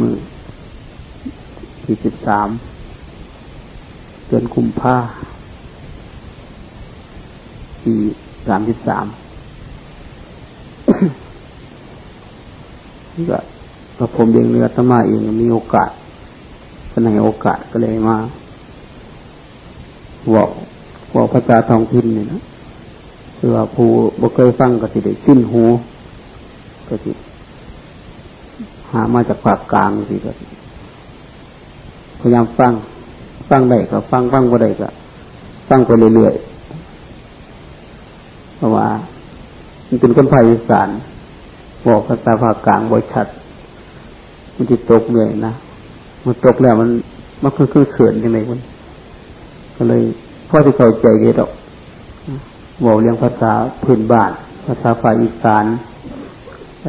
มือที่สิบสามเดือนคุมผ้าปีสามสิบสามก็กระผมเองเรือธรรมาเองมีโอกาสก็ในโอกาสก็เลยมาบอกบอกพระจาทองพินเนี่ยนะคือว่าผู้บ่เคยฟังก็สิได้สิ้นหูก็สิ หามาจากภาคกลางสิก็พยายามฟัง ฟังได้ก็ฟังฟังก็ได้ก็ฟังไปเรื่อยๆเพราะว่ามันเป็นคนภาคอีสานบอกภาษาภาคกลางบ่ชัด มันจะตกเหนื่อยนะมันตกแล้วมันมันคือคือเขินยังไงมันก็เลยพ่อที่เข้าใจเยอะดอกบอกเรื่องภาษาพื้นบ้าน ภาษาภาคอีสาน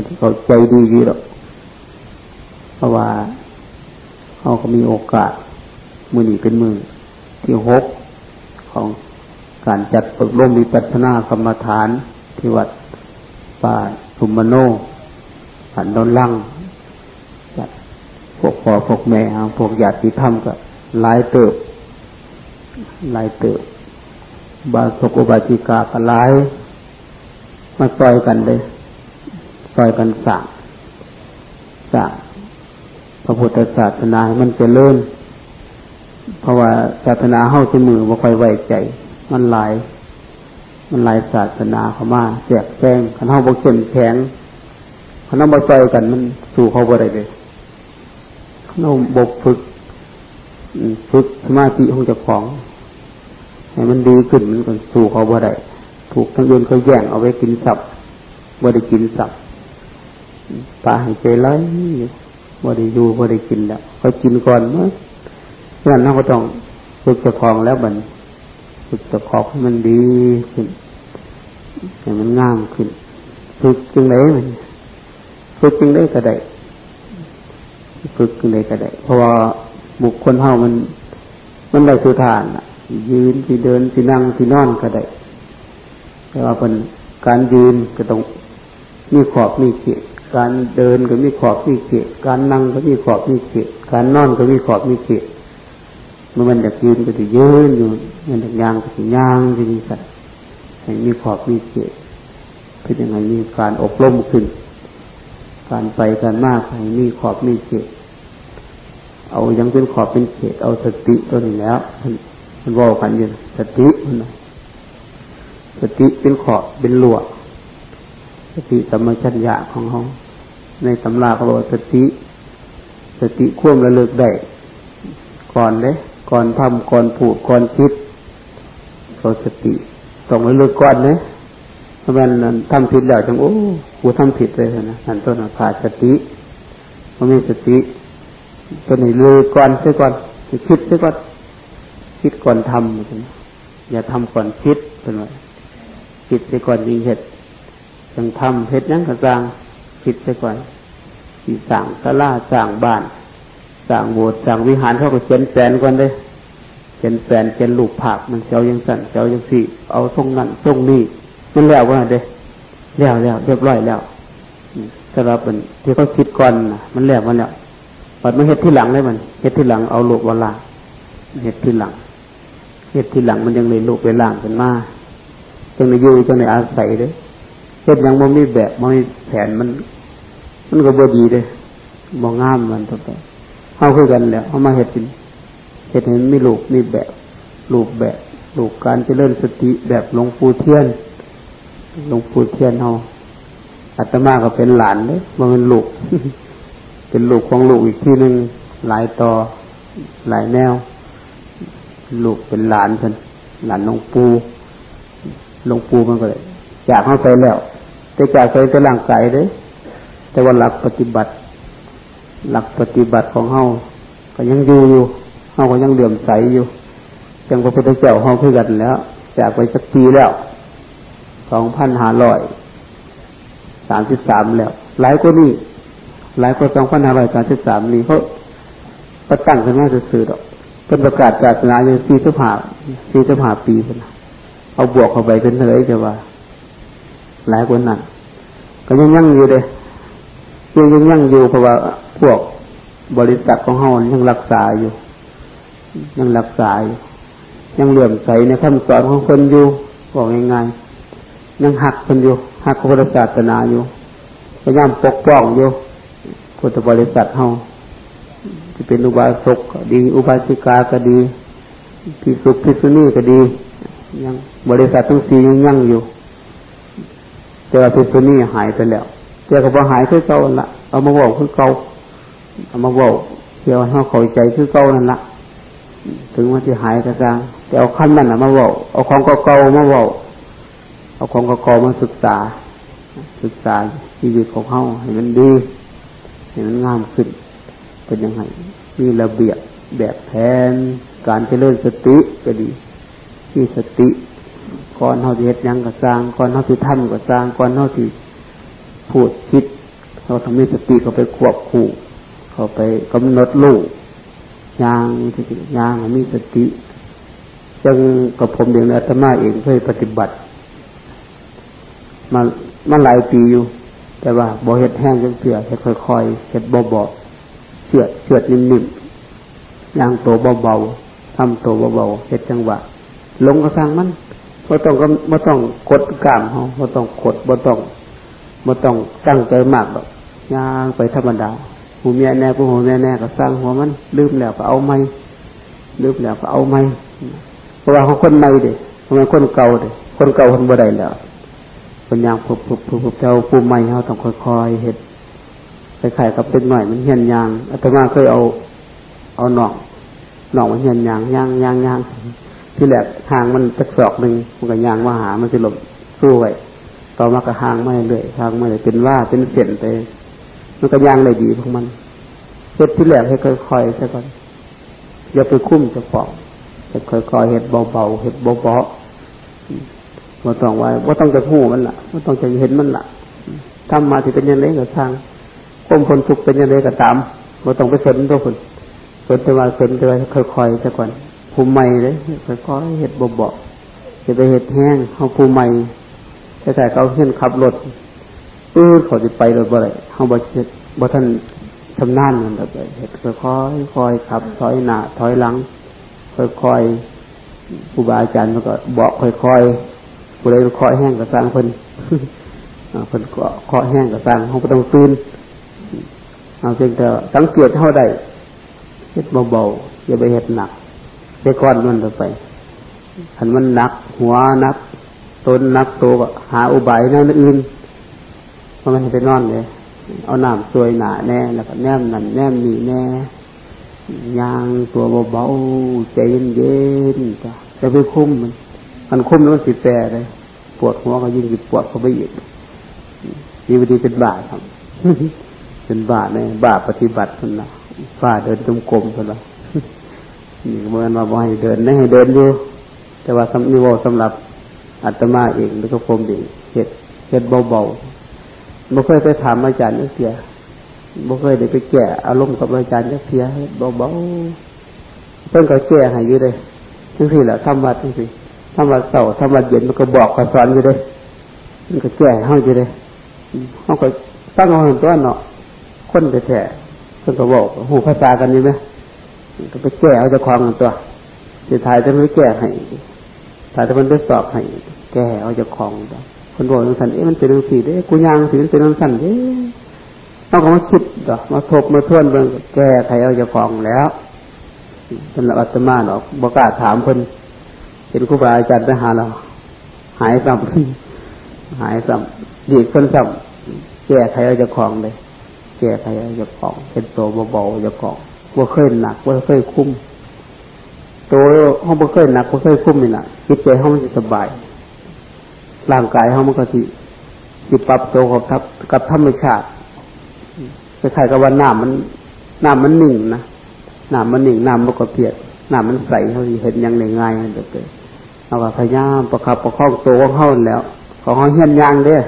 ที่เข้าใจดีดีดอก เพราะว่าเขาก็มีโอกาสมือนีเป็นมือที่หกของการจัดฝึกร่มวิปัสนากรรมฐานที่วัดป่าสุมโนหันดอนลังจัดพวกพ่อพวกแม่พวกญาติธรรมก็หลายเติบหลายเติบบาสกุบาจิกาก็หลาย มาซอยกันเลยซอยกันสั่งสั่ง พระพุทธศาสนามันจะเลื่อนเพราะว่าศาสนาเข้าสมือมาค่อยไว้ใจ มันหลาย มันหลายศาสนาเข้ามาแจกแจงขันเข้าบกเข้มแข็งขันเข้าบกใจกันมันสู่เขาบ่ได้เลยขันเข้าบกฝึกฝึกสมาธิของเจ้าของให้มันดีขึ้นมันก็สู่เขาบ่ได้ถูกทั้งยืนเขาแย่งเอาไว้กินสับบ่ได้กินสับตาหายใจไหล บ่ได้อยู่บ่ได้กินแล้วเขากินก่อนเมื่องั้นเราก็ต้องฝึกเจ้าของแล้วบันฝึกเจ้าของให้มันดีขึ้นให้มันงามขึ้นฝึกจึงไหนมันฝึกจึงได้ก็ได้ฝึกจึงได้ก็ได้เพราะว่าบุคคลเฮามัน มันได้สุทาน่ะยืนที่เดินที่นั่งที่นอนก็ได้แต่ว่าเป็นการยืนก็ต้องมีขอบมีเขต การเดินก็มีขอบมีเขตการนั่งก็มีขอบมีเขตการนอนก็มีขอบมีเขตเมื่อมันอยากยืนก็จะยืนอยู่มันอยากย่างก็จะย่างที่นี่สัตว์ให้มีขอบมีเขตคือยังไงมีการอบรมขึ้น การไปการมากให้มีขอบมีเขตเอายังเป็นขอบเป็นเขตเอาสติตัวนี้แล้วมันมันว่ากันอยู่สติมันสติเป็นขอบเป็นหลวง ติสัมัชัญญะของเขาในตำราเขาบอกสติ สติควมระลึกได้ก่อนเลยก่อนทำก่อนพูดก่อนคิดเขาสติต้องระลึกก่อนเลยเพราะมันทำผิดแล้วจังโอ้กูทำผิดเลยนะนั่นต้นขาดสติมันมีสติตัวไหนเลยก่อนเสียก่อนคิดเสียก่อนคิดก่อนทำอย่าทำก่อนคิดเป็นไงคิดเสียก่อนดีเหตุ จังทำเพชรยังกระซังคิดเสียก่อนที่สั่งสลาสั่งบ้านสั่งโบสถ์สั่งวิหารเขาก็เขียนแสนก่อนเลยเขียนแสนเขียนลูกผักมันเจ้ายังสั่นเจ้ายังสี่ เอาทรงนั้นทรงนี้มันแล้วว่าเด้แล้วแล้วเรียบร้อยแล้วสำหรับเป็นที่เขาคิดก่อนมันแล้วมันแล้วปัดมันเห็ดที่หลังเลยมันเห็ดที่หลังเอาลูกวลาเห็ดที่หลังเห็ดที่หลังมันยังเลยลูกไปล่างเป็นมาจังในอยู่จังในอาศัยเลย เห็ดยังมันมีแบบมันมีแผนมัน มันก็บดีเลยมองงามมันต่อไปเข้าคือกันแล้วเอามาเห็ดกินเห็ดเห็นมีลูกมีแบบลูกแบบลูกการเจริญสติแบบหลวงปู่เทียนหลวงปู่เทียนเฮาอาตมาก็เป็นหลานเลยมันเป็นลูก เป็นลูกของลูกอีกที่หนึ่งหลายต่อหลายแนว ลูกเป็นหลานเพิ่นหลานหลวงปู่หลวงปู่มันก็เลยจากเข้าไปแล้ว แต่จากไปแต่ร่างกายเลยแต่ว่าหลักปฏิบัติ หลักปฏิบัติของเฮาก็ยังอยู่อยู่เฮาก็ยังเหลื่อมใสอยู่จังพระพุทธเจ้าเฮาคือกันแล้ว จากไปสักปีแล้วสองพันห้าร้อยสามสิบสามแล้ว หลายกว่านี้หลายกว่าสองพันห้าร้อยสามสิบสามนี้เขาประตั้งขึ้นมาสื่อดอกเป็นประกาศจากนาอยู่สี่สิบห้าสี่สิบห้าปีคนเอาบวกเข้าไปเป็นเท่าไรจะว่า หลายกว่านั้นก็ยังยั่งอยู่เลยยังยังยั่งอยู่เพราะว่าพวกบริษัทของเฮายังรักษาอยู่ ยังรักษาอยู่ยังเหลื่อมใสในคำสอนของคนอยู่บอกง่ายๆยังหักคนอยู่หักพุทธศาสนาอยู่พยายามปกป้องอยู่พุทธบริษัทเฮาจะเป็นอุบาสกก็ดี อุบาสิกาก็ดีพิสุพิสุนีก็ดี ยังบริษัททั้งสี่ยังยั่งอยู่ แต่ว่าพิสุนีหายไปแล้วแต่ก็พอหายคือเก่าละเอามาบอกคือเก่าเอามาบอกเที่ยวให้เขาใจคือเก่านั่นละถึงว่าที่หายกระซังแต่เอาขั้นนั้นมาบอกเอาของเก่าๆมาบอกเอาของเก่าๆมาศึกษา ศึกษาชีวิตของเขาให้มันดีให้มันงามขึ้น เป็นยังไงมีระเบียบแบบแผนการเจริญสติก็ดี ที่สติ ก่อนเขาจะเฮ็ดยังก็สร้างก่อนเขาจะทำก็สร้างก่อนเขาจะพูดคิดเราทำให้สติเขาไปควบคู่เขาไปกำหนดลูกยางสติยางมีสติจึงกับผมเองอาตมาเองเคยปฏิบัติ มามาหลายปีอยู่ แต่ว่าบ่เห็ดแห้งจนเสือเห็ดค่อยๆเห็ดเบ่บ่เชือดเชือดนิ่มๆยางโตเบาๆทำโตเบาๆเห็ดจังหวะลงกระซังมัน บ่ต้องก็บ่ต้องกดกล้ามเขาบ่ต้องกดบ่ต้องบ่ต้องตั้งใจมากหรอกย่างไปธรรมดาหูเมียแน่ผู้หูเมียแน่ก็สร้างหัวมันลืมแล้วก็เอาไม่ลืมแล้วก็เอาไม่เพราะว่าเขาคนใหม่เด็ทำไมคนเก่าเด็กคนเก่าคนบ่ได้แล้วคนยางผุบผุบผุบผุบเจ้าผู้ใหม่เขาต้องค่อยๆเห็ดไปขายกับเป็นหน่อยมันเหียนยางอาตมาเคยเอา เอาหนองหนองมันเหียนยางยางยางยาง ที่แหลกทางมันตะศอกหนึ่งมันก็ยางมาหา มันจะหลบสู้ไว้ต่อมาก็ห่างไม่เลยหางไม่เลยเป็นว่าเป็นเสียนไปมันก็ยางเลยดีของมันเฮ็ดที่แหลกให้ค่อยๆซะก่อนอย่าไปคุ้มจะฟอกเฮ็ดค่อยๆเฮ็ดเบาๆเฮ็ดเบาๆว่าต้องไว้ว่าต้องจะพูมันละว่าต้องจะเห็นมันละทำมาที่เป็นยังไงก็ทางก้มคนทุกเป็นยังไงก็ตามว่าต้องไปสนตัวคนสนแต่ว่าสนแต่ว่าค่อยๆซะก่อน ภูมิใหม่เลยค่อยๆเฮ็ดเบาๆจะไปเฮ็ดแห้งเขาภูมิใหม่แต่แต่เขาเห็นขับรถปื้อเขาจะไปรถบ่ไรเขาบ่เช็ดบ่ท่านชำนาญมันแบบเห็ดค่อยๆค่อยขับถอยหน้าถอยหลัง ค่อยๆครูบาอาจารย์มันก็บอกค่อยๆผู้ใดค่อยแห้งก็สร้างเพิ่นเพิ่นก็เคาะแห้งก็สร้างเขาก็ต้องตื่นเอาเพียงแต่สังเกตเท่าใดเฮ็ดเบาๆอย่าไปเฮ็ดหนัก ไปก้อนมันไปหันมันหนัก หัวนักต้นนักโตก็หาอุบายนั่นอื่นเพราะมันไปนอนเลยเอาน้ำสวยหนาแน่แล้วก็แนมนั่นแนมนี่แน่ยางตัวเบาๆใจเย็นๆจ้ะจะไปคุ้มมันมันคุ้มแล้วมันสิแปรเลยปวดหัวก็ยิ่งปวดเข้าไปอีกนี่วิธีเป็นบาปครับ เป็นบาปเนี่ยบาปปฏิบัติคนละฝ่าเดินจมกลมคนละ เมื่อมาบอกให้เดินไม่ให้เดินอยู่ แต่ว่าสำนิวสำหรับอาตมาเองแล้วก็ผมเองเห็ดเห็ดเบาๆบ่เคยไปถามอาจารย์นักเสียบ่เคยได้ไปแก้อารมณ์กับอาจารย์นักเสียเห็ดเบาๆเพิ่นก็แก้ให้อยู่เลยทั้งสี่แหละทำวัดทั้งสี่ทำวัดเสาร์ทำวัดเย็นมันก็บอกก็สอนอยู่เลยมันก็แก้ให้อยู่เลยเขาก็ตั้งเอาหันตัวเนาะคนแท้ๆเพิ่นก็บอกหูภาษากันนี่ไหม ก็ไปแก้เอาจะคลองตัวสุดท้ายจะไม่แก้ให้ถ้าจะมันได้สอบให้แก้เอาจะคลองคนบอกสันเอ๊ะมันเป็นเรื่องสี่เด้กูยังสิมันเป็นเรื่องสันเด้ต้องมาคิดดอกมาทบมาทวนเบิ่งแก้ไขเอาจะคลองแล้วสำหรับอาตมาเนาะบอกล้าถามเพิ่นเห็นครูบาอาจารย์ไปหาเรา หายซ้ำหายซ้ำดีคนซ้ำแก้ไขเอาจะคลองเลยแก้ไขเอาจะคลองเป็นตัวเบาๆจะคลอง ว่าเคยหนักว่าเคยคุ้มตัวห้องบ่เคยหนักบ่เคยคุ้มนี่นะจิตใจห้องมันจะสบาย ร่างกายห้องมันก็ที่จิตปรับตัวกับทับกับธรรมชาติคล้ายๆกับว่าน้ำมันน้ำมันหนึ่งนะน้ำมันหนึ่งน้ำมันก็เพียรน้ำมันใสเขาเห็นอยังง่ายๆเด็กๆเอาว่าพยายามประคับประคองตัวของเขาแล้วของเขาเฮียนยางเด้อ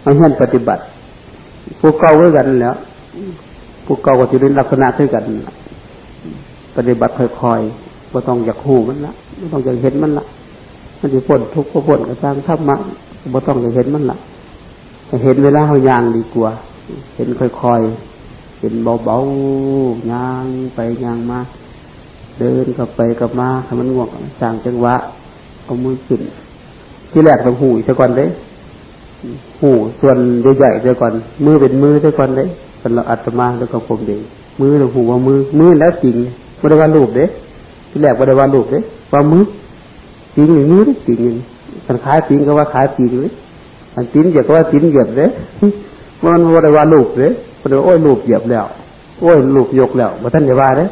เขาเฮียนปฏิบัติผู้เก่าไว้กันแล้ว ผู้เก่าก็จะเป็นลักษณะเท่ากัน ปฏิบัติค่อยๆก็ต้องอยากหูมันละไม่ต้องอยากเห็นมันละมันจะพ้นทุกข์ก็พ้นกระซังธรรมะก็ต้องอยากเห็นมันละเห็นเวลาเขายางดีกว่า เห็นค่อยๆเป็นเบาๆย่างไปย่างมา เดินกับไปกับมาทำมันง่วงสร้างจังหวะเอามือขึ้นที่แรกต้องหูซะก่อนเลยหูส่วนใหญ่ๆซะก่อน มือเป็นมือซะก่อนเลย เป็นเราอัตมาแล้วก็ผมเองมือเราหูว่ามือมือแล้วจริงบริวารรูปเด้ที่แรกบริวารรูปเด้ว่ามือจริงอย่างนี้จริงกันขายจริงก็ว่าขายจริงเลยอันจริงเหยียบก็ว่าจริงเหยียบเด้มันบริวารรูปเด้บริวารโอ้ยรูปเหยียบแล้วโอ้ยรูปยกแล้วมาท่านจะว่าเด้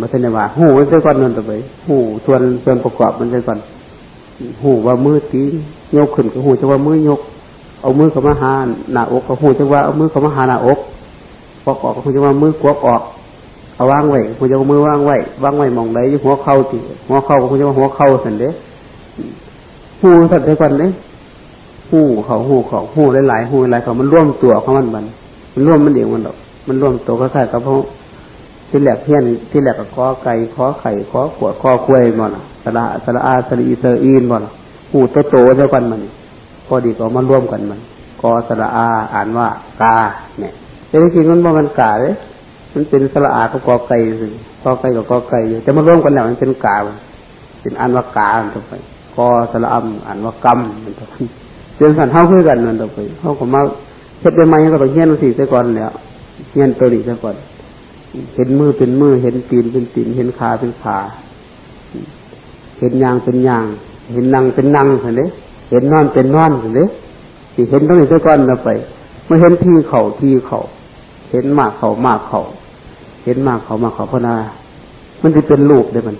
มาท่านจะว่าหูมันจะก่อนนั่นต่อไปหูส่วนส่วนประกอบมันจะก่อนหูว่ามือตียกขึ้นก็หูจะว่ามือยก เอามือเข้ามาหาหน้าอกก็หูจะว่าเอามือเข้ามาหาหน้าอกพอกออกก็หูจะว่ามือกวกออกเอาวางไว้หูจะว่ามือวางไว้วางไว้มองไดอยู่หัวเข่าตีหัวเข่าก็หูจะว่าหัวเข่าสันเด้หูสันเด้ก่อนเด้หูเขาหูเขาหูหลายๆหูหลายเขามันร่วมตัวของมันมันมันร่วมมันเองมันดอกมันร่วมตัวก็ใช่กับเพราะที่แหลกเพี้ยนที่แหลกกับคอไก่คอไข่คอขวดคอคุยหมดสระสระอาสรีเซอร์อีนหมดหูโตโตเท่ากันมัน พอดีก็มาร่วมกันมันกอสระอาอ่านว่ากา เนี่ยแต่จริงมันว่ามันกาเลยมันเป็นสระอากับกอไก่สิกอไก่กับกอไก่อยู่แต่มาร่วมกันแล้วมันเป็นกาเป็นอ่านว่ากาต่อไปกอสระอัมอ่านว่ากรรมมันต่อไปเป็นสันเท่าคือกันมันต่อไปเขาก็มาเฮ็ดได้ไหมก็ต้องเฮียนสี่ซะก่อนแล้วเฮียนตัวนี้ซะก่อน เห็นมือเป็นมือเห็นตีนเป็นตีนเห็นขาเป็นขาเห็นยางเป็นยาง เห็นนั่งเป็นนั่งเห็นไหม เห็นนอนเป็นนอนเห็นไหมที่เห็นตรงนี้ซะก่อนเราไปเมื่อเห็นที่เขาที่เขา เห็นมากเขามากเขาเห็นมากเขามากเขาพนามันจะเป็นรูปได้มัน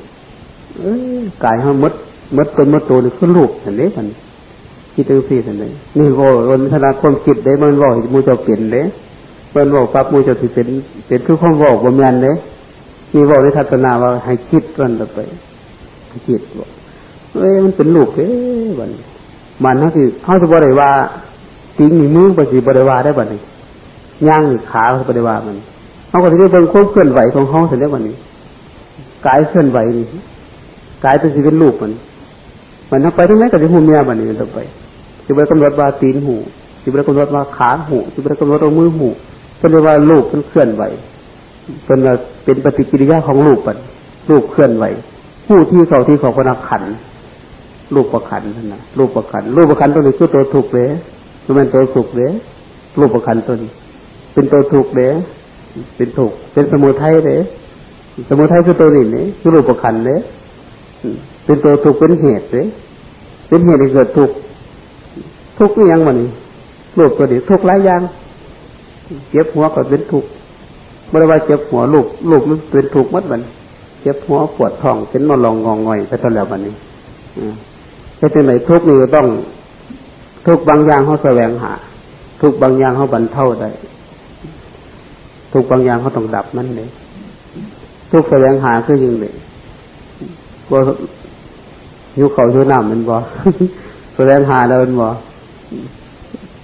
เอ้ยกายเขามดมดตัวมดตัวนี่คือรูปเห็นไหมมันคิดตั้งสี่สันเลยนี่โว้วันธนาความคิดได้มันว่ามูจะเปลี่ยนเลยมันบอกปั๊บมูจะเป็นเป็นคือความบอกบ่แมนเลยมีบอกในทัศนาว่าให้คิดกันต่อไปคิดบอกเอ้ยมันเป็นลูกเอ้ยบัน มันเขาคือเขาจะบริว่าจริงมีมือปฏิบริวาได้บันนี้ย่างขาเขาบริวามันเขาก็จะได้เบิ่งควบเคลื่อนไหวของเขาเสร็จแล้ววันนี้กายเคลื่อนไหวนี่กายเป็นสิเป็นลูกมันมันไปทั้งไหนก็จะหูเมียบันนี้ต่อไปจะไปกำหนดว่าตีนหูจะไปกำหนดว่าขาหูจะไปกำหนดว่ามือหูเป็นว่าลูกมันเคลื่อนไหวเป็นเป็นปฏิกิริยาของลูกปันลูกเคลื่อนไหวผู้ที่เขาที่เขาก็นักขัน รูปประขันนะรูปประขันรูปประขันตัวนี้คือตัวถูกเลยคือมันตัวถูกเลยรูปประขันตัวนี้เป็นตัวถูกเลยเป็นถูก เป็นสมุทัยเลยสมุทัยคือตัวนี้เนี่ยคือรูปประขันเลยเป็นตัวถูกเป็นเหตุเลยเป็นเหตุให้เกิดทุกทุกนี่ยังมันรูปตัวนี้ทุกหลายอย่างเจ็บหัวก็เป็นทุกเมื่อว่าเจ็บหัวลูกลูกมันเป็นทุกมัดมันเจ็บหัวปวดท้องเป็นนอนลองงองงอยไปตลอดวันนี้ เหตุไหนทุกนี่ต้อง ทุกบางอย่างเขาแสวงหา ทุกบางอย่างเขาบรรเทาได้ ทุกบางอย่างเขาต้องดับมันเลยทุกแสวงหาคือยังเลยว่ยุเขายุน้ำมันบ่แสวงหาแล้วมันบ่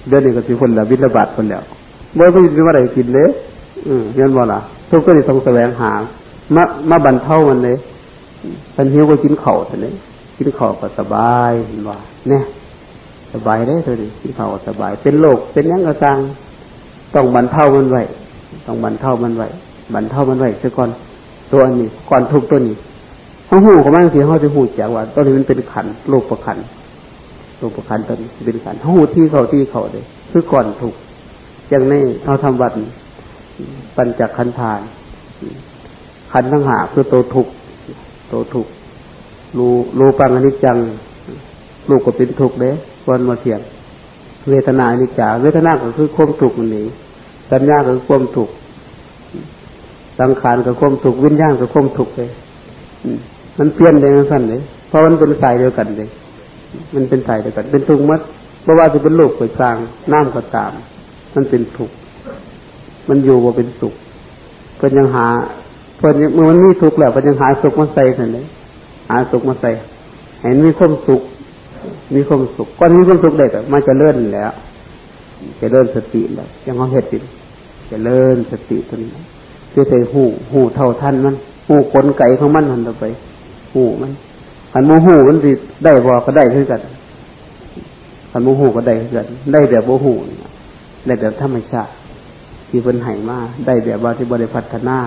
เดือนนี้ก็สิคนละบิณฑบาตคนแล้วบ่ไม่มีอะไรกินเลยอืมยันบ่ล่ะทุกก็ต้องแสวงหามามาบรรเทามันเลยเป็นหิวก็กินเข่าแต่เลย กินข้าวก็สบายเห็นว่าเนี่ยสบายได้เถอะดิกินข้าวก็สบาย เป็นโรคเป็นยังกระซังต้องบรรเทามันไว้ต้องบรรเทามันไว้บรรเทามันไว้ซะก่อนตัวนี้ก่อนทุกตัวนี้เขาหูของมันทีเขาจะหูจากว่าตัวนี้มันเป็นขันโรคประขันโรคประขันตัวนี้เป็นขันหูที่เขาที่เขาเลยคือก่อนทุกอย่างนี้เขาทำวัดปัญจขันธานขันทั้งหาคือตัวทุกตัวทุก รู้รู้ปังอนิจจังลูกก็เป็นทุกข์เด้วันมาเทียงเวทนาอนิจจาเวทนาก็คือความทุกข์นนี้สัญญาก็คือความทุกข์สังขารก็ความทุกข์วิญญาณก็ความทุกข์เลยมันเปลี่ยนเลยสั้นเลยเพราะมันเป็นสายเดียวกันเลยมันเป็นสายเดียวกัน เป็นทุกข์มัดเพราะว่าจะเป็นโลกไปสร้างน้ำก็ตาม มันเป็นทุกข์มันอยู่ว่าเป็นสุขเพิ่นยังหาเพิ่นเมื่อมันมีทุกข์แล้วเพิ่นยังหาสุขมาใส่สั่นเลย หาสุขมาใส่เห็นมีความสุข มีความสุขก่อนมีความสุขเด็กมันจะเลื่อนแล้วจะเลื่อนสติแล้วยังเขาเหตุติจะเลื่อนสติตัวนี้คือใส่หูหูเท่าท่านมันหูขนไก่ของมันมันต่อไป หูมันขันโมหูมันสิได้บอก็ได้ขึ้นกันขันโมหูก็ได้ขึ้นกันได้แบบโมหูได้แบบธรรมชาติที่เป็นไห้มาได้แบบว่าที่บริพัฒนา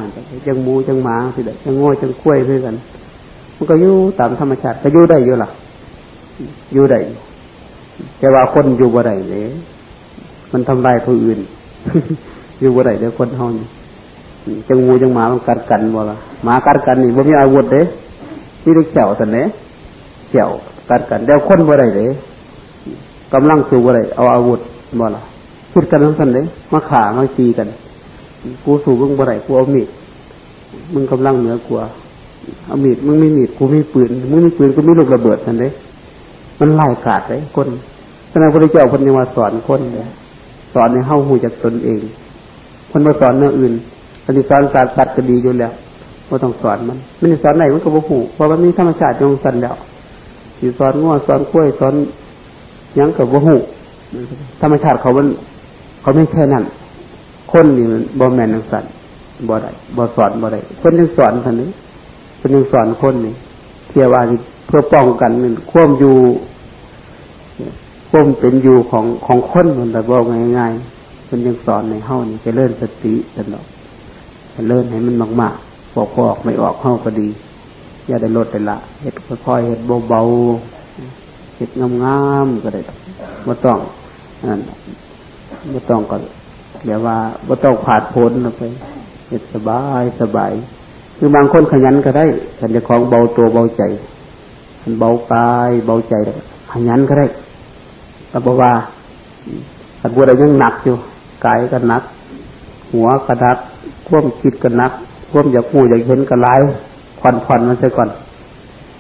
จังมูจังหมาสิเด็จังโง่จังกล้วยคือกัน มันก็อยู่ตามธรรมชาติก็อยู่ได้อยู่ล่ะอยู่ได้แต่ว่าคนอยู่บ่ได้เลยมันทำลายผู้อื่น อยู่บ่ได้เดี๋ยวคนเฮานี่จังงูจังหมามันกัดกันบ่ล่ะหมากัดกันนี่บ่มีอาวุธเด้ที่ได้เขียวแต่เนี้เขียวกัดกันเดี๋ยวคนบ่ได้เลยกำลังสู้บ่ได้เอาอาวุธบ่ล่ะพูดกันทั้งนั้นเลยมาขามาตีกัน กูสู้มึงบ่ได้กูเอามีดมึงกำลังเหนือกว่า เอามีดมึงไม่มีดกูไม่ปืนมึงไม่ปืนกูไม่ลูกระเบิดทันเลยมันไล่กาดเลยคนพระนางพระเจ้าคนยังมาสอนคนเลยสอนในเฮ้าหูจากตนเอง คนมาสอนเนื้ออื่นอันสอนศาสตร์ตัดก็ดีอยู่แล้วว่าต้องสอนมันไม่ได้สอนไหนมันก็บ่หูเพราะมันมีธรรมชาติของสันแล้วอยู่สอนง้อสอนกล้วยสอนยังกับบ่หูธรรมชาติเขามัน เขาไม่แค่นั้นคนนี่มันบ่แมนนังสันบ่ได้บ่สอนบ่ได้คนยังสอนคนนี้ คนยังสอนคนนี่เทียว่าเพื่อป้องกันมันควบอยู่ควบเป็นอยู่ของของคนมันแต่บอกง่ายๆคนยังสอนในเฮ้านี่จะเลื่อนสติตลอดจะเลื่อนให้มันมากๆบอกพอออกไม่ออกเฮ้าก็ดี อย่าได้ลดแต่ละเห็ดค่อยๆเห็ดเบาๆเห็ดงามๆก็ได้ไม่ต้องนั่นไม่ต้องก็เดี๋ยวว่าไม่ต้องผาดพ้นไปเห็ดสบายสบาย คือบางคนขยันก็ได้ขันจะของเบาตัวเบาใจขันเบากายเบาใจขยันก็ได้แต่บอกว่าขันบัวอะไรยังหนักอยู่กายก็หนัก หัวกระดักควมคิดก็หนักควมอยากพูดอยากเห็นก็ไล่ผ่อนผ่อนมันเสียก่อน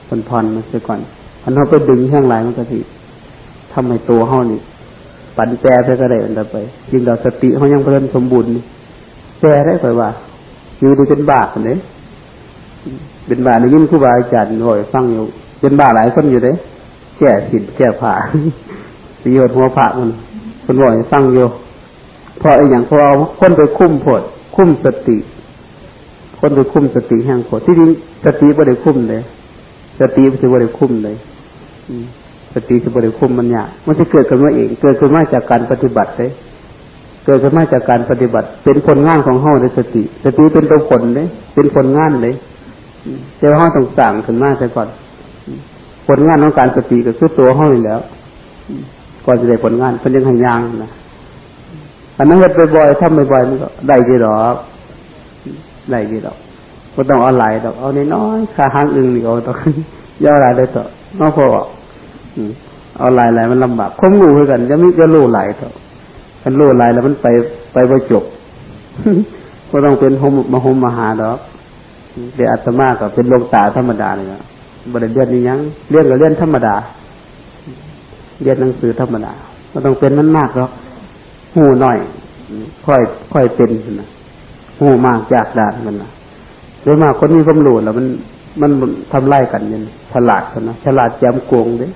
ผ่อนผ่อนมันเสียก่อนพันเขาไปดึงแห้งไหลมันก็สิทำให้ตัวเขานี่ปั่นแปรไปก็ได้อันไปยิ่งเราสติเขายังเพลินสมบูรณ์แปรได้ไปว่าอยู่ดูเป็นบาปเลย เป็นบ้าในยิ่งครูบาอาจารย์หอยฟังอยู่ เป็นบ้าปหลายคนอยู่เลยแก่ผิดแก่ผ่าประโยชน์หัวผ่ามันคนหอยฟังอยู่พอไอ้อย่างพอเอาคนไปคุ้มผดคุ้มสติ คนไปคุ้มสติแห่งผดที่จริงสติไม่ได้คุ้มเลย สติไม่ใช่ไม่ได้คุ้มเลยสติจะบริคุมมันยากมันจะเกิดขึ้นมาเอง เกิดขึ้นมาจากการปฏิบัติเลยเกิดขึ้นมาจากการปฏิบัติ เป็นผลงานของห้องในสติ สติเป็นตัวผลเลยเป็นผลงานเลย เจ้าห้องต้องสั่งขึ้นมาใช่ก่อน ผลงานของการสติก็คือตัวห้องอยู่แล้วก่อนจะได้ผลงานเป็นยังไงยางนะอันนั้นเห็นบ่อยๆทำบ่อยๆมันก็ได้ดีหรอกได้ดีหรอกก็ต้องเอาหลดอก เอาน้อยๆขาหางอึงนี่เอาต้องย่ออะไรได้ต่อนอกพอเอาลายลายมันลำบากคมรู้เหมือนกันจะมีก็รู้ลายเถอะมันรู้ลายแล้วมันไปไปไปจบก็ต้องเป็นหมมาหมมหาดอก เดี๋ยวอาตมาก็เป็นลงตาธรรมดาเลยนะบริเรียนนี่ยังเรียนก็เรียนธรรมดาเรียนหนังสือธรรมดาก็ต้องเป็นมันมากหรอกหูหน่อย ค่อยค่อยเป็นนะหูมากจากด่านมันนะโดยมากคนนี้ความรู้แล้วมันมันทำไล่กันเนี่ยฉลาดกันนะฉลาดแจมโกงเด้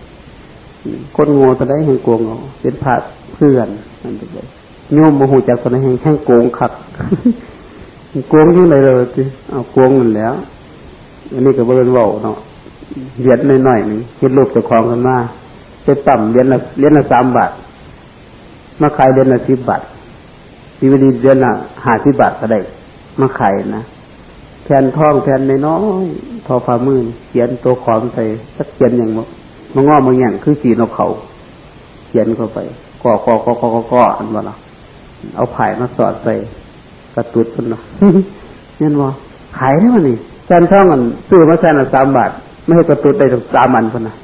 คนโง่ตอนได้แห่งโกงเอาเป็นพระเพื่อนนั่นเลยโยมโมโหจากตอนนั้นแห่งแห่งโกงขัด โกงยังไงเลยจีเอาโกงมันแล้ว อันนี้ก็เบิ่นว่าเนาะเหรียญหน่อยๆนึงเห็นรูปเจ้าของกันมาไปต่ำเหรียญละเหรียญละสามบาทมาขายเหรียญละสิบบาททีวีดีเหรียญละห้าสิบบาทก็ได้ มาขายนะแผ่นทองแผ่นน้อยทอฝ่ามือเขียนตัวขอมใส่สักเขียนอย่างมังงอมังอย่างคือสีนกเขาเขียนเข้าไปก่อก่อก่อก่อก่ออันว่าเราเอาไผ่มาสอดใส่ กระตุดคนเนาะเนี่ยว่าขายได้ไหมนี่แผ่นทองอันซื้อมาแสนละสามบาท ไม่ให้กระตุดได้ถึงสามอันคนนะ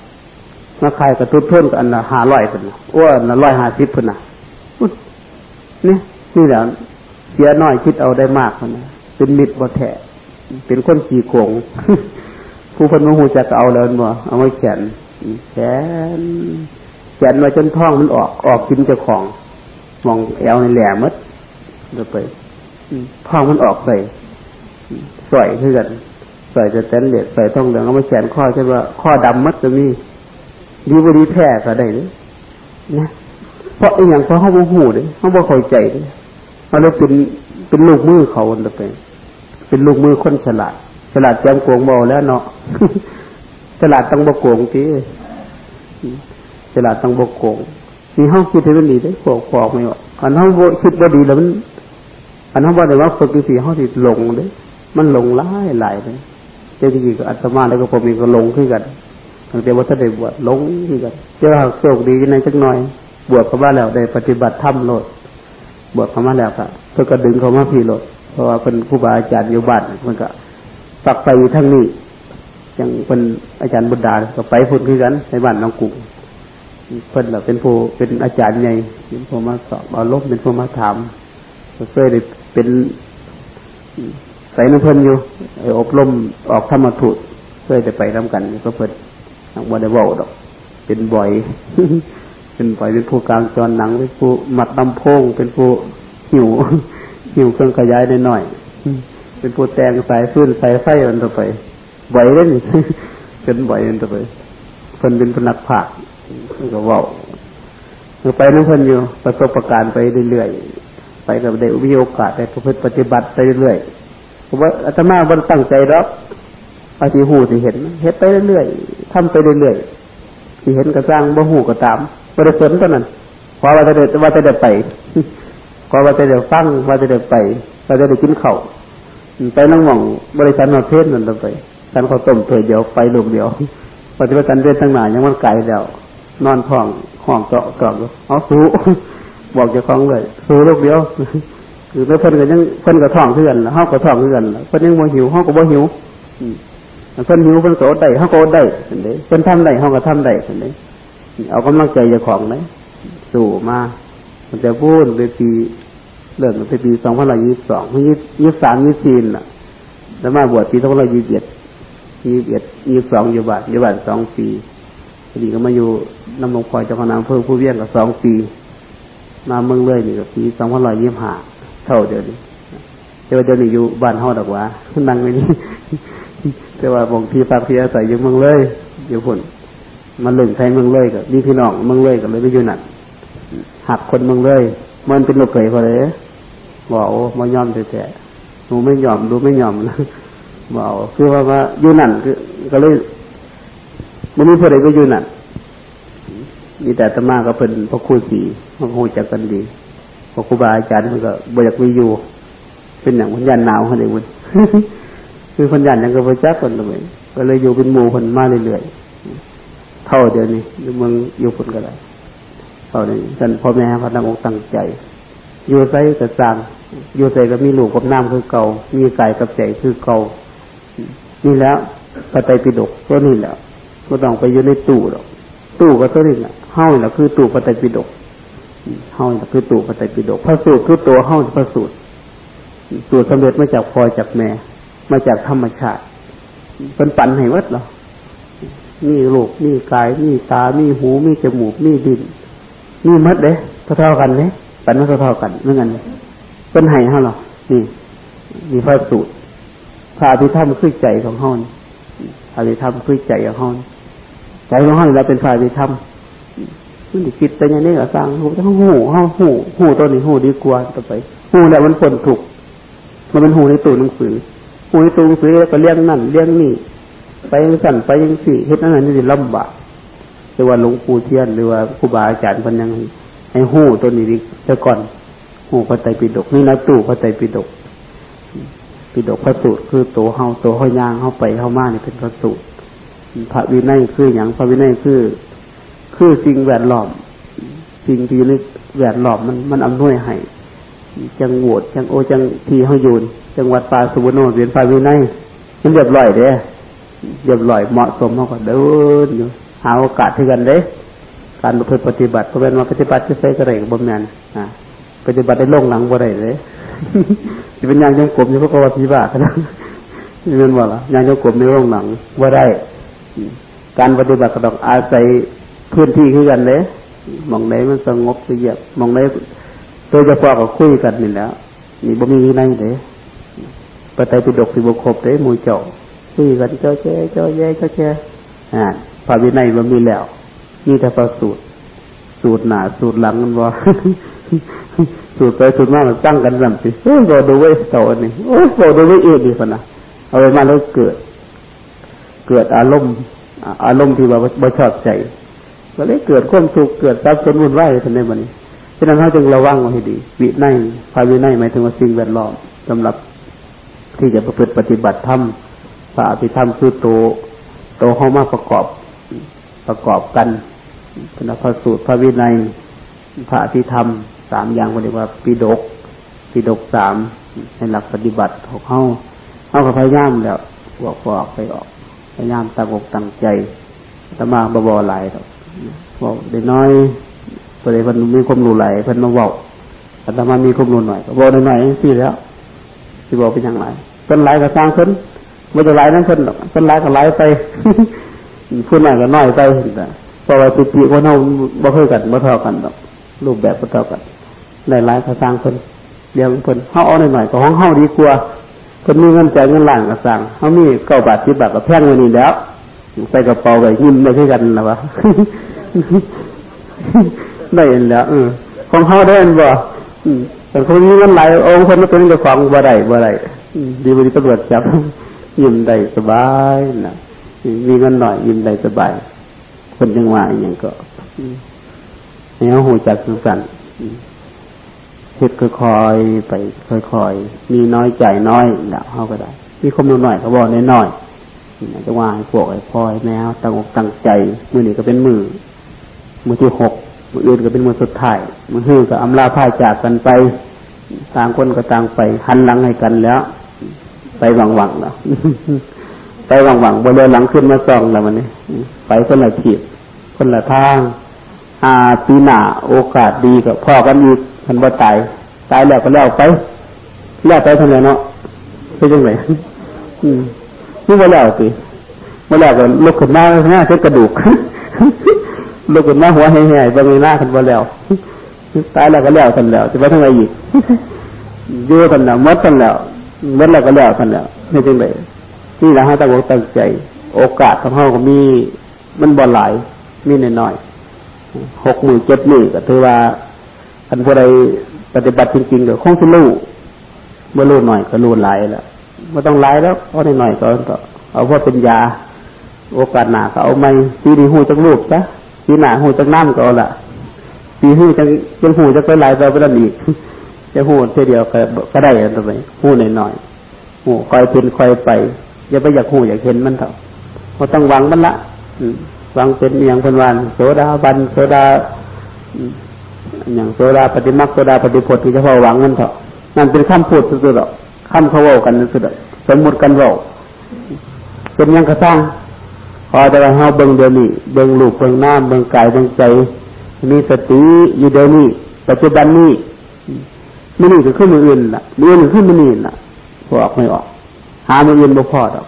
มาขายกระตุดทุ่นอันละห้าร้อยคนนะอ้วนละร้อยห้าสิบคนนะนี่นี่แหละเสียน้อยคิดเอาได้มากคนนะเป็นมิตรบ่แท้เป็นคนขี่โขงผู้พันมหูจะเอาแล้วบ่เอาไว้แขนแขนแขนมาจนท้องมันออกออกกินเจ้าของมองแอวในแหลมมัดเดี๋ยวไป ท้องมันออกใส่สอยคือกันสอยจะแตนเด็ดสอยท้องเหลืองเอามาแขนข้อใช่ว่าข้อดำมัดจะมีดีบดีแพ้ก็ได้เลยนะเพราะอย่างเพราะเขาโมโหเลยเขาบ่เข้าใจเลยเขาเลยเป็นเป็นลูกมือเขาเดี๋ยวไปเป็นลูกมือคนฉลาด ฉลาดแจมโกงเบาแล้วเนาะฉลาดต้องบกโกงทีฉลาดต้องบกโกงมีห้องคิดให้มันดีได้โกงกไม่ว่าอันห้องคิดว่าดีแล้วมัน อันนั้นว่าแต่ว่าฝึกจริงๆเขาติดลงเลยมันหลงหลายหลายเลยเจ้าจริงๆก็อัตมาแล้วก็ผมเองก็หลงขึ้นกันตั้งแต่ว่าถ้าได้บวชหลงขึ้นกันเจ้าโชคดีในสักหน่อย บวชเข้ามาแล้วได้ปฏิบัติธรรมโลดบวชเข้ามาแล้วก็เพื่อก็ดึงเข้ามาพี่โลดเพราะว่าเป็นครูบาอาจารย์อยู่บ้านมันก็ปักไปทั้งนี้อย่างเป็นอาจารย์บุตรดาก็ไปพูดขึ้นกันในบ้านน้องกุ้งเพิ่นเราเป็นผู้เป็นอาจารย์ใหญ่เป็นผู้มาสอบเอาลบเป็นผู้มาถามก็เคยได้ เป็นใส่น้ำเพลินอยู่อบรมออกธรรมทูตเคยได้ไปทำกันก็เพิ่นบ่ได้บอกดอก เป็นบ่อย เป็นบ่อยเป็นผู้กลางจรหนังเป็นผู้มัดลำโพงเป็นผู้หิวหิวเครื่องขยายได้หน่อยเป็นผู้แต่งสายฟื้นสายไฟอันต่อไปบ่อยเล่นเป็นบ่อยอันต่อไปเพิ่นเป็นพนักผักก็ว่าไปนั่งเพิ่นอยู่ประสบประการไปเรื่อย ไปกับได้วิโอกาสได้ประพฤติปฏิบัติไปเรื่อยๆผมว่าอาตมาบนตั้งใจรับอาทิหูที่เห็นเห็นไปเรื่อยๆทำไปเรื่อยๆที่เห็นกระจ้างบ่หูก็ตามบริสุทธิ์เท่านั้นพอว่าจะเดินว่าจะเดินไปพอว่าจะเดินฟังว่าจะเดินไปว่าจะเดินกินเข่าไปนั่งมองบริษัทมาเพศนั่นไปการเขาต้มเถิดเดียวไปลูกเดียวปฏิบัติการเดินทั้งหลายยังมันไกลแล้ว นอนท้องห้องเจาะกรอบเอาสู้ บอกเจ้าของเลยสู้ลูกเดียวคือเพิ่นก็ยังเพิ่นก็ท้องเพื่อนห้องก็ท้องเพื่อนเพิ่นยังโมหิวห้องก็บ่หิวเพิ่นหิวเพิ่นโสดได้ห้องก็ได้เห็นไหมเพิ่นทำได้ห้องก็ทำได้เห็นไหมเอากำลังใจเจ้าของไหมสู่มามันจะพูดในปีเริ่มในปีสองพันร้อยยี่สิบสองยี่ยี่สามยี่สี่น่ะ แล้วมาบวชปีสองพันร้อยยี่สิบเอ็ดยี่สิบเอ็ดยี่สิบสองอยู่บานอยู่บานสองปีพอดีก็มาอยู่น้ำลงคอยเจ้าคณะเพิ่มผู้เวียนกับสองปี มาเมืองเลยนี่กับปีสองพันร้อยยี่สิบห้าเท่าเดียวนี้แต่ว่าเดี๋ยวนี้อยู่บ้านห้องดอกว่านั่งไม่นี่แต่ว่าบางทีฝากที่อาศัยอยู่เมืองเลยอยู่ผลมันลึงไทยเมืองเลยกับนี่พี่น้องเมืองเลยกับเลยไม่อยู่นั่นหักคนเมืองเลย มันเป็นลูกเขยพอเลยบอกโอ้มายอมแต่หนูไม่ยอมดูไม่ยอมนะบอกคือว่าว่าอยู่นั่นก็เลยมันมีเพื่อใดก็อยู่นั่น มีแต่ตมาก็เป็นพระครูสีมันคงจักกันดีพระครูบาอาจารย์มันก็บอยากมีอยู่ เป็นอย่างพันยันหนาวอะไรมันคือพันยันยังก็พระจักคนเลยก็เลยอยู่เป็นหมู่คนมาเรื่อยๆเท่าเดียวนี้มึงอยู่คนก็ได้เท่านี้ท่านพ่อแม่พระนองตั้งใจ อยู่ใส่กระซังอยู่ใส่ก็มีลูกกับน้ำคือเก่า มีกายกับใจคือเก่านี่แล้วพระไตรปิฎกก็นี่แหละก็ต้องไปอยู่ในตู้หรอก ตู้ก็ตัวนี้แหละเฮ้าแหละคือตู้พระไตรปิฎกเฮ้าแหละคือตู้พระไตรปิฎกพระสูตรคือตัวเฮ้าพระสูตรสูตรสำเร็จมาจากพอจากแม่ มาจากธรรมชาติเป็นปันให้วัดเหรอมีโลกมีกายมีตามีหูมีจมูกมีดินมีมัดเด้เท่ากันเนี่ยปันมาเท่ากันเมื่อกันเป็นไห้เฮาหรอนี่มีพระสูตรพระอภิธรรมคือใจของเฮาพระอภิธรรมคือใจของเฮา ใจของเฮาเราเป็นพระอภิธรรมมันคิดแต่ยังนี้ก็สร้างหูจะหูเฮาหูหูตัวนี้หูดีกว่าต่อไปหูแล้วมันผลถูกมันเป็นหูในตัวหนังสือหูในตัวหนังสือแล้วก็เลี้ยงนั่นเลี้ยงนี่ไปยังสั่นไปยังสี่เฮ็ดนั่นนี่ลำบากหรือว่าหลวงปู่เทียนหรือว่าครูบาอาจารย์พันยังให้หูตัวนี้ดีแต่ก่อนหูพระไตรปิฎกนี่นะตู้พระไตรปิฎกปิฎกพระสูตรคือตัวเฮาตัวห้อยยางเข้าไปเข้ามาเนี่ยเป็นพระสูตร พระวินัยคืออย่างพระวินัยคือ คือสิ่งแวดล้อม สิ่งที่นึกแวดล้อมมันมันอำนวยให้จังโหวดจังโอจังทีเฮายูนจังหวัดป่าสุวรรณเรียนพระวินัยมันเรียบร้อยเด้เรียบร้อยเหมาะสมเฮาก็เดินอยู่หาโอกาสที่กันเด้ การปฏิบัติเพราะเป็นมาปฏิบัติจะใช้กระไรกับบ่แมนอ่าปฏิบัติได้ลงหลังบ่ได้เลยจะเป็นยางยงกลมอยู่พระกวาทีบาทนะนี่มันว่าละยางยงกลมในร่องหลังว่าได้ การปฏิบัติก็ต้องอาศัยพื้นที่ขึ้นกันเลยมองไหนมันสงบสงบมองไหนโดยเฉพาะก็คุยกันนี่แล้วนี่บ่มีวินัยเลยปฏิปิฎกสิบครบเลยมูเจ้าคุยกันเจ้าแจ้เจ้าแย่เจ้าแจ้อ่าพระวินัยมันมีแล้วมีแต่ประสูตร สูตรหนาสูตรหลังมันว่าสูตรไปสูตรมามันตั้งกันลำสิโอ้โหดูไว้เต่านี่โอ้โหดูไว้เอ็ดดีพนะเอาไปมาแล้วเกิด เกิดอารมณ์อารมณ์ที่ว่าบ่ชอบใจก็เลยเกิดความสุขเกิดทรัพย์สมบูรณ์ไหวทันในวันนี้ฉะนั้นเขาจึงระวังไว้ให้ดีวิไนภายวิไนหมายถึงว่าสิ่งแวดล้อมสำหรับที่จะประพฤติปฏิบัติธรรมพระอภิธรรมคือโตโตเข้ามาประกอบประกอบกันเป็นพระสูตรพระวินัยพระอภิธรรมสามอย่างเรียกว่าปิดกปิดกสามในหลักปฏิบัติของเขาเขาก็พยายามแล้วบอกบอกไปออก พยายามตั้งอกตั้งใจตมาบวบหลายบอกได้น้อยเพื่อนเพันมีความรู้หลายเพิ่นมาบอกอาตมามีความรู้หน่อยก็บอกหน่อยๆสิแล้วสิบอกเป็นอย่างไรเพิ่นหลายก็สร้างเพิ่นไม่จะหลายนั่นเพิ่นเพิ่นหลายก็หลายไปพูดหน่อยก็น้อยไปเพราะว่าปิติคนเราบ่เคยกันบ่เท่ากันหรอกรูปแบบบ่เท่ากันหลายๆก็สร้างเพิ่นเดี๋ยวเพิ่นเฮาเอาหน่อยๆก็ห้องเฮาดีกว่า เพิ่นมีเงินใจเงินล้านก็สร้างเฮามีเก้าบาทสิบบาทก็แพงว่านี้แล้วใส่กระเป๋าไปยิ้มได้คือกันนะวะได้เห็นแล้วอของเขาได้เห็นบ่แต่คนนี้มันไหลองค์คนนั้นเป็นเจ้าของบ่ได้บ่ได้ดีบริตำรวจจับยิ้มได้สบายนะมีเงินหน่อยยิ้มได้สบาย คนยังหว่าอย่างก็เนี่ยหูจักสุสันเฮ็ดค่อยๆไปค่อยๆมีน้อยใจน้อยแล้วเข้าก็ได้ มีความรู้หน่อยเขาบอกน้อยๆจะว่าให้พวกไอ้พ่อยแมวตั้งอกตั้งใจมือนี้ก็เป็นมือมือที่หกมืออื่นก็เป็นมือสุดท้ายมือหื้อก็อำลาพ่ายจากกันไปต่างคนก็ต่างไปหันหลังให้กันแล้ว ไปหวังหวังแล้วไปหวังหวังบนเรือหลังขึ้นมาซองแล้วมันนี่ไปคนละขีดคนละทางอาปีหน้าโอกาสดีกับพ่อกันอีก มันว่าตาย ตายแล้วก็แล้วไป แล้วไปทำไงเนาะเป็นยังไงอืมนี่ว่าแล้วสิเมื่อแล้วก็ลุกขึ้นมาหน้าเช็กระดูกลูกขึ้นมาหัวแห่ๆบางหน้ากันบ่แล้ว ตายแล้วก็แล้วกันแล้วจะไปทางไหนอีกเยอะกันแล้วมดกันแล้วมดแล้วก็แล้วกันแล้วไม่จริงเลยนี่นะฮะตั้งอกตั้งใจ โอกาสของเขาก็มีมันบ่หลายมีน้อยๆหกหมื่นเจ็ดหมื่นก็ถือว่า อันผู้ใดปฏิบัติจริงๆก็คงจะรู้เมื่อรู้หน่อยก็รู้หลายแล้วไม่ต้องหลายแล้วเอาหน่อยก็เอาเพราะเป็นยา โอกาสหนาก็เอาไม่ปีนี้หูจักรูปซะปีหนาหูจักน้ำก็เอาละปีหูจักยังหูจักไปหลายไปไปแล้วอีกจะหูเท่เดียวก็ก็ได้ทำไมหูหน่อยหน่อยหูคอยเป็นคอยไปอย่าไปอยากหูอยากเห็นมันเถอะเราต้องวางมันละวางเป็นอย่างเป็นวันโสดาบันโสดา อย่างโซดาปฏิมักโซดาปฏิพจน์ที่เฉพาะหวังนั่นเถอะนั่นเป็นคำพูดสุดๆหรอกคำเขาว่ากันสุดๆสมมุติกันว่าเป็นยังกระซังพอแต่ว่าเฮาเบิ่งเดี๋ยวนี้เบิ่งลูกเบิ่งหน้ำเบิ่งกายเบิ่งใจ มีสติอยู่เดี๋ยวนี้ปัจจุบันนี้มือนี่ก็ขึ้นมืออื่นล่ะมืออื่นขึ้นมือนี่ล่ะพอออกไม่ออก หามืออื่นบ่พอดอก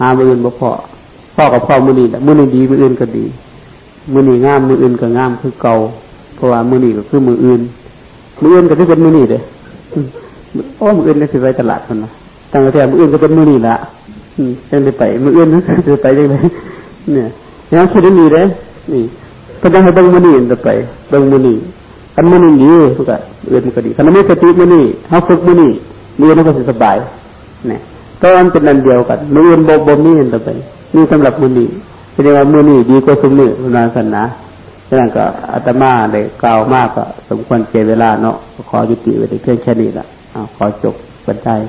หามืออื่นบ่พอพ่อกับพ่อมือนี่ละมือนี่ดีมืออื่นก็ดีมือนี่งามมืออื่นก็งามคือเก่า เพราะว่ามือนี่ก็คือมืออื่น มืออื่นก็ที่เป็นมือนี่เด้โอ้มืออื่นนี่คือไปตลาดคนนะตั้งแต่มืออื่นก็เป็นมือนี่ละยังได้ไปมืออื่นนะจะไปยังไงเนี่ยยังคิดได้มีเด้นี่ก็ต้องให้เบิ้งมือนี่จะไปเบิ้งมือนี่คันมือนี่ดีทุกอย่างอื่นมันก็ดีคันไม่สติมือนี่เขาฝึกมือนี่มือมันก็สบายเนี่ยก็มันเป็นนันเดียวกันมืออื่นบ่บ่มีจะไปนี่สำหรับมือนี่แสดงว่ามือนี่ดีกว่าสมือนาสันนะ ฉะนั้นก็อาตมาเลยกล่าวมากก็สมควรเจเวลาเนาะขอยุติไว้เพียงแค่นี้ละขอจบบรรยาย